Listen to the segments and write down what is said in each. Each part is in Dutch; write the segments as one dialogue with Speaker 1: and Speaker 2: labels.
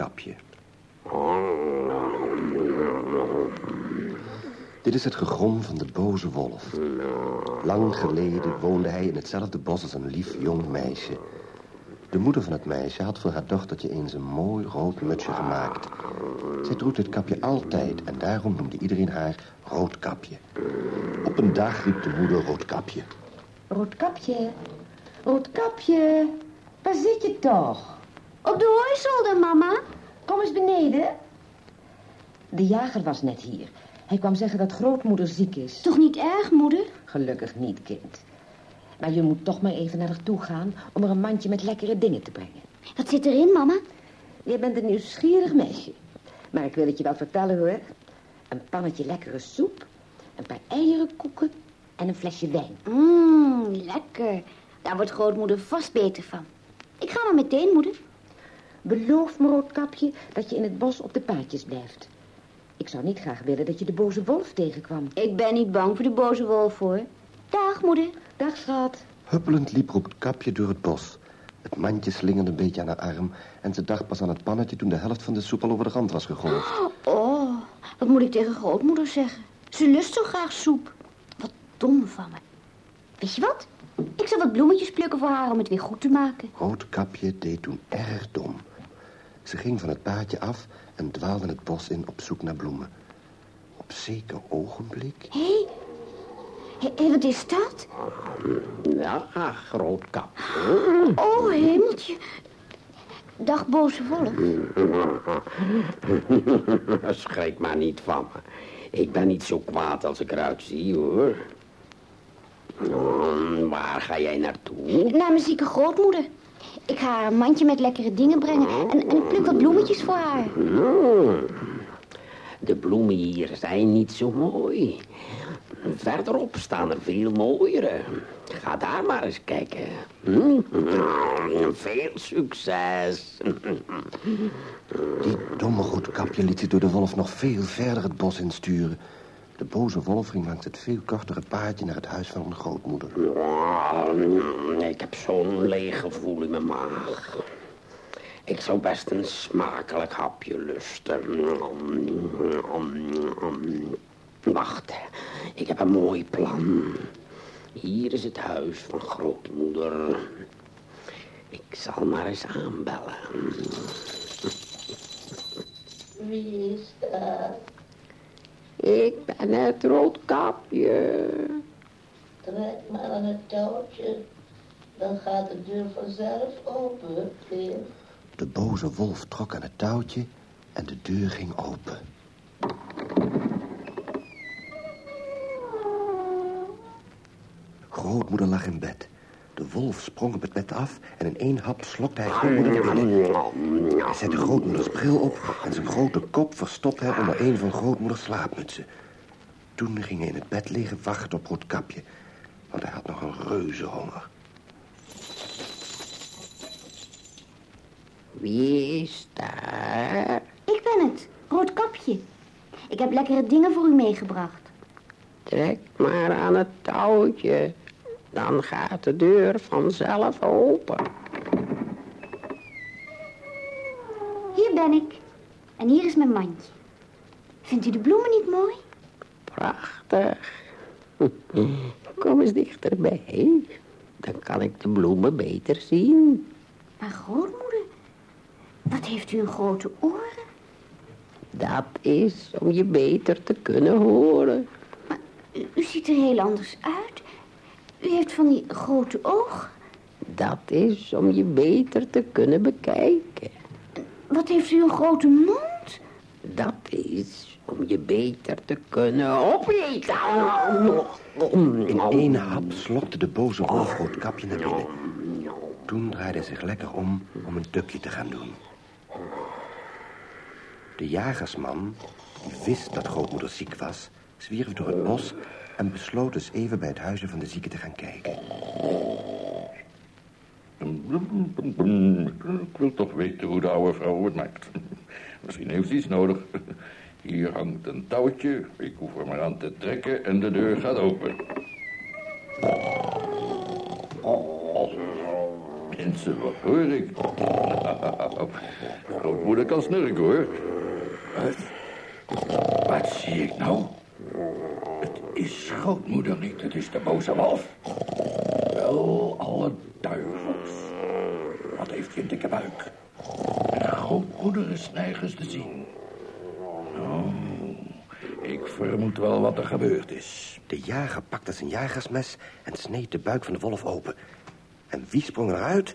Speaker 1: Roodkapje. Dit is het gegrom van de boze wolf. Lang geleden woonde hij in hetzelfde bos als een lief jong meisje. De moeder van het meisje had voor haar dochtertje eens een mooi rood mutsje gemaakt. Zij droeg dit kapje altijd en daarom noemde iedereen haar Roodkapje. Op een dag riep de moeder Roodkapje.
Speaker 2: Roodkapje, Roodkapje, waar zit je toch?
Speaker 3: Op de hooizolder, mama.
Speaker 2: Kom eens beneden. De jager was net hier. Hij kwam zeggen dat grootmoeder ziek is.
Speaker 3: Toch niet erg, moeder?
Speaker 2: Gelukkig niet, kind. Maar je moet toch maar even naar haar toe gaan om er een mandje met lekkere dingen te brengen.
Speaker 3: Wat zit erin, mama?
Speaker 2: Je bent een nieuwsgierig meisje. Maar ik wil het je wel vertellen, hoor. Een pannetje lekkere soep, een paar eierenkoeken en een flesje wijn.
Speaker 3: Mmm, lekker. Daar wordt grootmoeder vast beter van. Ik ga maar meteen, moeder.
Speaker 2: Beloof me, Roodkapje, dat je in het bos op de paadjes blijft. Ik zou niet graag willen dat je de boze wolf tegenkwam.
Speaker 3: Ik ben niet bang voor de boze wolf, hoor. Dag, moeder.
Speaker 2: Dag, schat.
Speaker 1: Huppelend liep Roodkapje door het bos. Het mandje slingerde een beetje aan haar arm... en ze dacht pas aan het pannetje toen de helft van de soep al over de rand was gegolfd.
Speaker 3: Oh, wat moet ik tegen grootmoeder zeggen? Ze lust zo graag soep. Wat dom van me. Weet je wat? Ik zal wat bloemetjes plukken voor haar om het weer goed te maken.
Speaker 1: Roodkapje deed toen erg dom. Ze ging van het paadje af en dwaalde het bos in op zoek naar bloemen. Op zeker ogenblik...
Speaker 3: Hé, hey. hey, wat is dat?
Speaker 4: Ja, Roodkap.
Speaker 3: Oh, hemeltje. Dag, boze wolf.
Speaker 4: Schrik maar niet van me. Ik ben niet zo kwaad als ik eruit zie, hoor. Hmm, waar ga jij naartoe?
Speaker 3: Naar mijn zieke grootmoeder. Ik ga haar een mandje met lekkere dingen brengen en, en ik pluk wat bloemetjes voor haar.
Speaker 4: De bloemen hier zijn niet zo mooi. Verderop staan er veel mooiere. Ga daar maar eens kijken. Hm? Veel succes.
Speaker 1: Die domme Roodkapje liet zich door de wolf nog veel verder het bos insturen. De boze wolf ging langs het veel kortere paadje naar het huis van mijn grootmoeder.
Speaker 4: Ik heb zo'n leeg gevoel in mijn maag. Ik zou best een smakelijk hapje lusten. Wacht, ik heb een mooi plan. Hier is het huis van grootmoeder. Ik zal maar eens aanbellen.
Speaker 5: Wie is?
Speaker 4: Ik ben het roodkapje.
Speaker 5: Trek maar aan het touwtje. Dan gaat de deur vanzelf open, Peer.
Speaker 1: De boze wolf trok aan het touwtje en de deur ging open. Grootmoeder lag in bed. De wolf sprong op het bed af en in één hap slokte hij grootmoeder binnen. Hij zette grootmoeders bril op en zijn grote kop verstopte hij onder een van grootmoeders slaapmutsen. Toen ging hij in het bed liggen wachten op Roodkapje, want hij had nog een reuze honger.
Speaker 4: Wie is daar?
Speaker 3: Ik ben het, Roodkapje. Ik heb lekkere dingen voor u meegebracht.
Speaker 4: Trek maar aan het touwtje. Dan gaat de deur vanzelf open.
Speaker 3: Hier ben ik. En hier is mijn mandje. Vindt u de bloemen niet mooi?
Speaker 4: Prachtig. Kom eens dichterbij. Dan kan ik de bloemen beter zien.
Speaker 3: Maar grootmoeder, wat heeft u een grote oren?
Speaker 4: Dat is om je beter te kunnen horen.
Speaker 3: Maar u, u ziet er heel anders uit. U heeft van die grote ogen.
Speaker 4: Dat is om je beter te kunnen bekijken.
Speaker 3: Wat heeft u een grote mond?
Speaker 4: Dat is om je beter te kunnen opeten.
Speaker 1: In één hap slokte de boze wolf Roodkapje naar binnen. Toen draaide hij zich lekker om om een tukje te gaan doen. De jagersman, die wist dat grootmoeder ziek was, zwierf door het bos en besloot dus even bij het huisje van de zieke te gaan kijken.
Speaker 6: Ik wil toch weten hoe de oude vrouw het maakt. Misschien heeft ze iets nodig. Hier hangt een touwtje. Ik hoef er maar aan te trekken en de deur gaat open. Mensen, wat hoor ik? Grootmoeder kan snurken, hoor. Wat zie ik nou? Is grootmoeder niet, het is de boze wolf. Wel, alle duivels. Wat heeft hij een dikke buik? En grootmoeder is nergens te zien. Oh, ik vermoed wel wat er gebeurd is.
Speaker 1: De jager pakte zijn jagersmes en sneed de buik van de wolf open. En wie sprong eruit?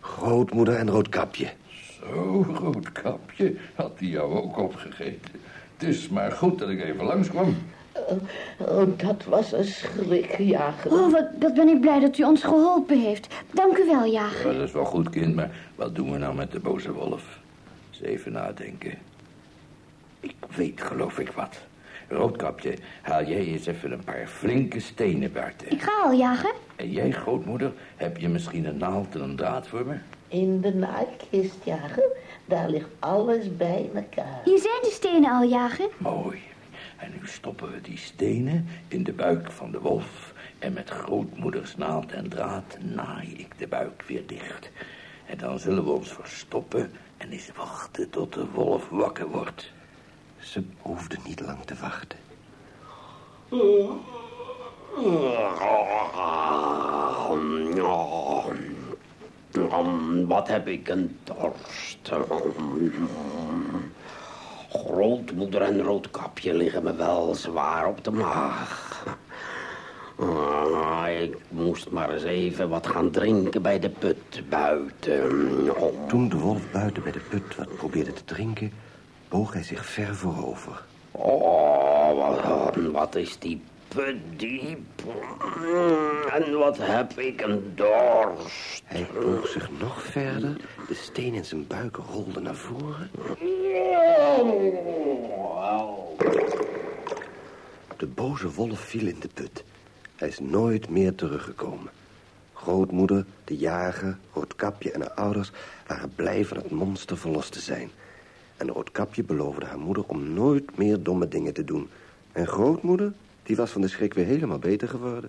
Speaker 1: Grootmoeder en Roodkapje.
Speaker 6: Zo, roodkapje, had hij jou ook opgegeten. Het is maar goed dat ik even langskwam.
Speaker 5: Oh, dat was een schrikjager.
Speaker 3: Oh, wat, wat ben ik blij dat u ons geholpen heeft. Dank u wel, jager.
Speaker 6: Ja, dat is wel goed, kind, maar wat doen we nou met de boze wolf? Eens even nadenken. Ik weet, geloof ik, wat. Roodkapje, haal jij eens even een paar flinke stenen buiten.
Speaker 3: Ik ga al, jager.
Speaker 6: En jij, grootmoeder, heb je misschien een naald en een draad voor me?
Speaker 5: In de naaikist, jager. Daar ligt alles bij elkaar.
Speaker 3: Hier zijn de stenen al, jager.
Speaker 6: Mooi. En nu stoppen we die stenen in de buik van de wolf. En met grootmoeders naald en draad naai ik de buik weer dicht. En dan zullen we ons verstoppen en eens wachten tot de wolf wakker wordt.
Speaker 1: Ze hoefde niet lang te wachten.
Speaker 4: Wat heb ik een dorst. Grootmoeder en roodkapje liggen me wel zwaar op de maag. Ah, ik moest maar eens even wat gaan drinken bij de put buiten.
Speaker 1: Toen de wolf buiten bij de put wat probeerde te drinken... boog hij zich ver voorover.
Speaker 4: Oh, wat, wat is die put diep. En wat heb ik een dorst.
Speaker 1: Hij boog zich nog verder. De steen in zijn buik rolde naar voren. De boze wolf viel in de put. Hij is nooit meer teruggekomen. Grootmoeder, de jager, Roodkapje en haar ouders... waren blij van het monster verlost te zijn. En Roodkapje beloofde haar moeder om nooit meer domme dingen te doen. En grootmoeder, die was van de schrik weer helemaal beter geworden.